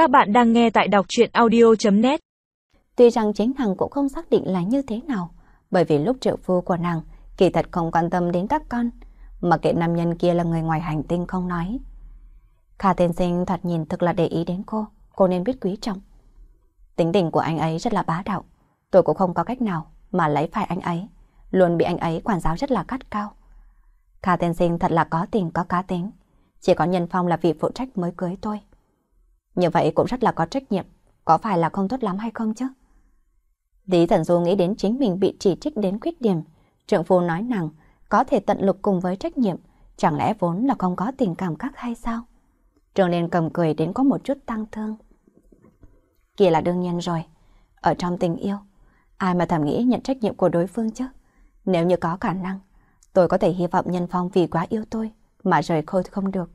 Các bạn đang nghe tại đọc chuyện audio.net Tuy rằng chính nàng cũng không xác định là như thế nào, bởi vì lúc triệu phu của nàng kỳ thật không quan tâm đến các con, mà kệ nam nhân kia là người ngoài hành tinh không nói. Kha tiên sinh thật nhìn thực là để ý đến cô, cô nên biết quý trọng. Tính tình của anh ấy rất là bá đạo, tôi cũng không có cách nào mà lấy phải anh ấy, luôn bị anh ấy quản giáo rất là cắt cao. Kha tiên sinh thật là có tình có cá tính, chỉ có Nhân Phong là vị phụ trách mới cưới tôi. Như vậy cũng rất là có trách nhiệm, có phải là không tốt lắm hay không chứ? Lý Thần Du nghĩ đến chính mình bị chỉ trích đến khuyết điểm, trượng phu nói nàng có thể tận lực cùng với trách nhiệm, chẳng lẽ vốn là không có tình cảm khác hay sao? Trường liên cầm cười đến có một chút tăng thương. Kia là đương nhiên rồi, ở trong tình yêu, ai mà thầm nghĩ nhận trách nhiệm của đối phương chứ? Nếu như có khả năng, tôi có thể hy vọng Nhân Phong vì quá yêu tôi mà rời khôi không được.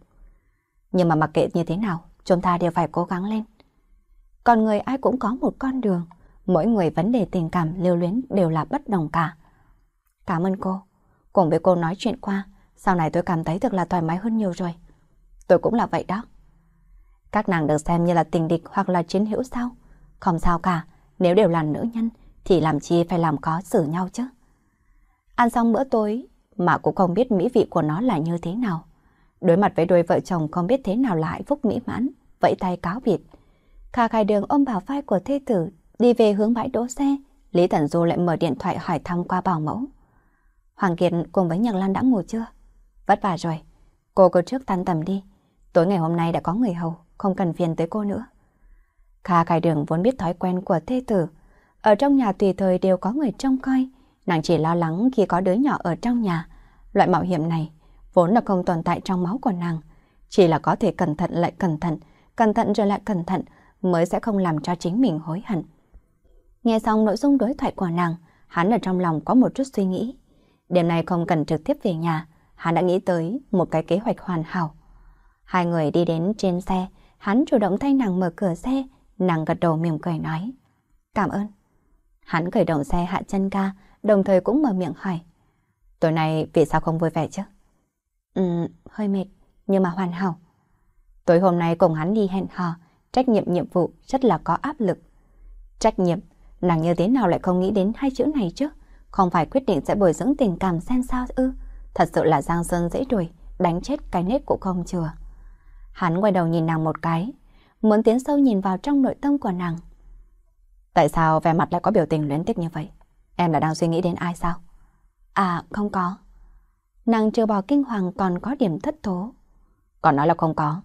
Nhưng mà mặc kệ như thế nào, chúng ta đều phải cố gắng lên. Còn người ai cũng có một con đường, mỗi người vấn đề tình cảm lưu luyến đều là bất đồng cả. Cảm ơn cô, cùng với cô nói chuyện qua, sau này tôi cảm thấy thật là thoải mái hơn nhiều rồi. Tôi cũng là vậy đó. Các nàng được xem như là tình địch hoặc là chiến hữu sao? Không sao cả, nếu đều là nữ nhân thì làm chi phải làm khó xử nhau chứ. Ăn xong bữa tối mà cũng không biết mỹ vị của nó là như thế nào. Đối mặt với đôi vợ chồng không biết thế nào là hạnh phúc mỹ mãn, vẫy tay cáo biệt. Kha khai đường ôm bảo vai của thê tử, đi về hướng bãi đỗ xe. Lý Tần Du lại mở điện thoại hỏi thăm qua bảo mẫu. Hoàng Kiệt cùng với Nhật Lan đã ngủ chưa? Vất vả rồi. Cô cứ trước tan tầm đi. Tối ngày hôm nay đã có người hầu, không cần phiền tới cô nữa. Kha khai đường vốn biết thói quen của thê tử. Ở trong nhà tùy thời đều có người trông coi. Nàng chỉ lo lắng khi có đứa nhỏ ở trong nhà. Loại mạo hiểm này vốn là không tồn tại trong máu của nàng. Chỉ là có thể cẩn thận lại cẩn thận, cẩn thận rồi lại cẩn thận mới sẽ không làm cho chính mình hối hận. Nghe xong nội dung đối thoại của nàng, hắn ở trong lòng có một chút suy nghĩ. Đêm nay không cần trực tiếp về nhà, hắn đã nghĩ tới một cái kế hoạch hoàn hảo. Hai người đi đến trên xe, hắn chủ động thay nàng mở cửa xe, nàng gật đầu mỉm cười nói. Cảm ơn. Hắn khởi động xe hạ chân ga, đồng thời cũng mở miệng hỏi. Tối nay vì sao không vui vẻ chứ? Ừ, hơi mệt, nhưng mà hoàn hảo. Tối hôm nay cùng hắn đi hẹn hò, trách nhiệm nhiệm vụ rất là có áp lực. Trách nhiệm, nàng như thế nào lại không nghĩ đến hai chữ này chứ? Không phải quyết định sẽ bồi dưỡng tình cảm xem sao ư? Thật sự là giang sơn dễ đuổi, đánh chết cái nết của không chừa. Hắn quay đầu nhìn nàng một cái, muốn tiến sâu nhìn vào trong nội tâm của nàng. Tại sao vẻ mặt lại có biểu tình luyến tiếc như vậy? Em là đang suy nghĩ đến ai sao? À, không có. Nàng trừ bỏ kinh hoàng còn có điểm thất thố. Còn nói là không có.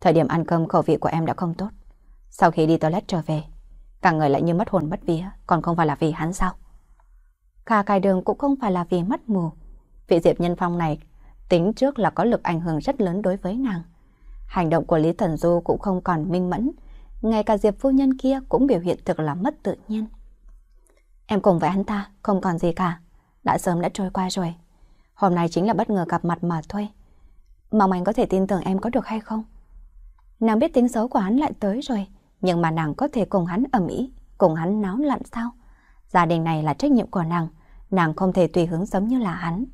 Thời điểm ăn cơm khẩu vị của em đã không tốt. Sau khi đi toilet trở về, cả người lại như mất hồn mất vía, còn không phải là vì hắn sao? Kha cài đường cũng không phải là vì mất mù. Vị Diệp Nhân Phong này tính trước là có lực ảnh hưởng rất lớn đối với nàng. Hành động của Lý Thần Du cũng không còn minh mẫn, ngay cả Diệp phu nhân kia cũng biểu hiện thực là mất tự nhiên. Em cùng với hắn ta không còn gì cả, đã sớm đã trôi qua rồi. Hôm nay chính là bất ngờ gặp mặt mà thôi. Mong anh có thể tin tưởng em có được hay không? Nàng biết tính xấu của hắn lại tới rồi, nhưng mà nàng có thể cùng hắn ẩm ý, cùng hắn náo loạn sao? Gia đình này là trách nhiệm của nàng, nàng không thể tùy hứng giống như là hắn.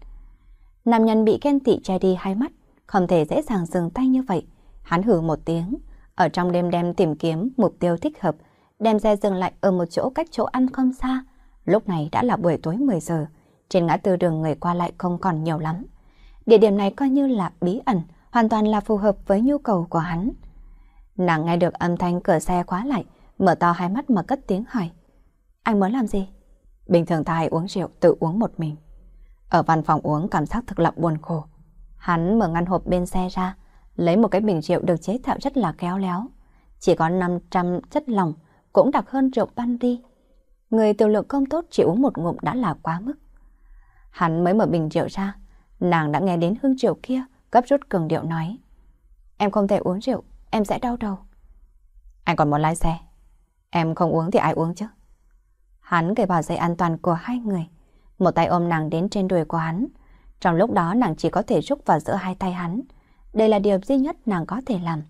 Nam nhân bị ghen tị che đi hai mắt, không thể dễ dàng dừng tay như vậy. Hắn hử một tiếng, ở trong đêm đêm tìm kiếm mục tiêu thích hợp, đem xe dừng lại ở một chỗ cách chỗ ăn không xa. Lúc này đã là buổi tối 10 giờ, trên ngã tư đường người qua lại không còn nhiều lắm. Địa điểm này coi như là bí ẩn, hoàn toàn là phù hợp với nhu cầu của hắn. Nàng nghe được âm thanh cửa xe khóa lại, mở to hai mắt mà cất tiếng hỏi. Anh muốn làm gì? Bình thường ta hay uống rượu tự uống một mình. Ở văn phòng uống cảm giác thực là buồn khổ. Hắn mở ngăn hộp bên xe ra, lấy một cái bình rượu được chế tạo rất là kéo léo. Chỉ có 500 chất lỏng, cũng đặc hơn rượu ban đi. Người tiểu lượng không tốt chỉ uống một ngụm đã là quá mức. Hắn mới mở bình rượu ra, nàng đã nghe đến hương rượu kia, gấp rút cường điệu nói. Em không thể uống rượu, em sẽ đau đầu. Anh còn muốn lái xe. Em không uống thì ai uống chứ? Hắn cởi vào dây an toàn của hai người. Một tay ôm nàng đến trên đùi của hắn. Trong lúc đó nàng chỉ có thể rút vào giữa hai tay hắn. Đây là điều duy nhất nàng có thể làm.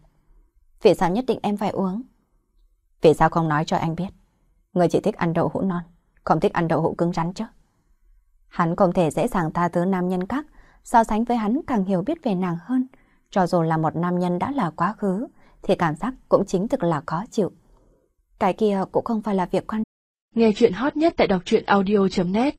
Vì sao nhất định em phải uống? Vì sao không nói cho anh biết? Người chỉ thích ăn đậu hũ non, không thích ăn đậu hũ cứng rắn chứ. Hắn không thể dễ dàng tha thứ nam nhân khác, so sánh với hắn càng hiểu biết về nàng hơn. Cho dù là một nam nhân đã là quá khứ, thì cảm giác cũng chính thực là khó chịu. Cái kia cũng không phải là việc quan Nghe chuyện hot nhất tại đọc truyện audio.net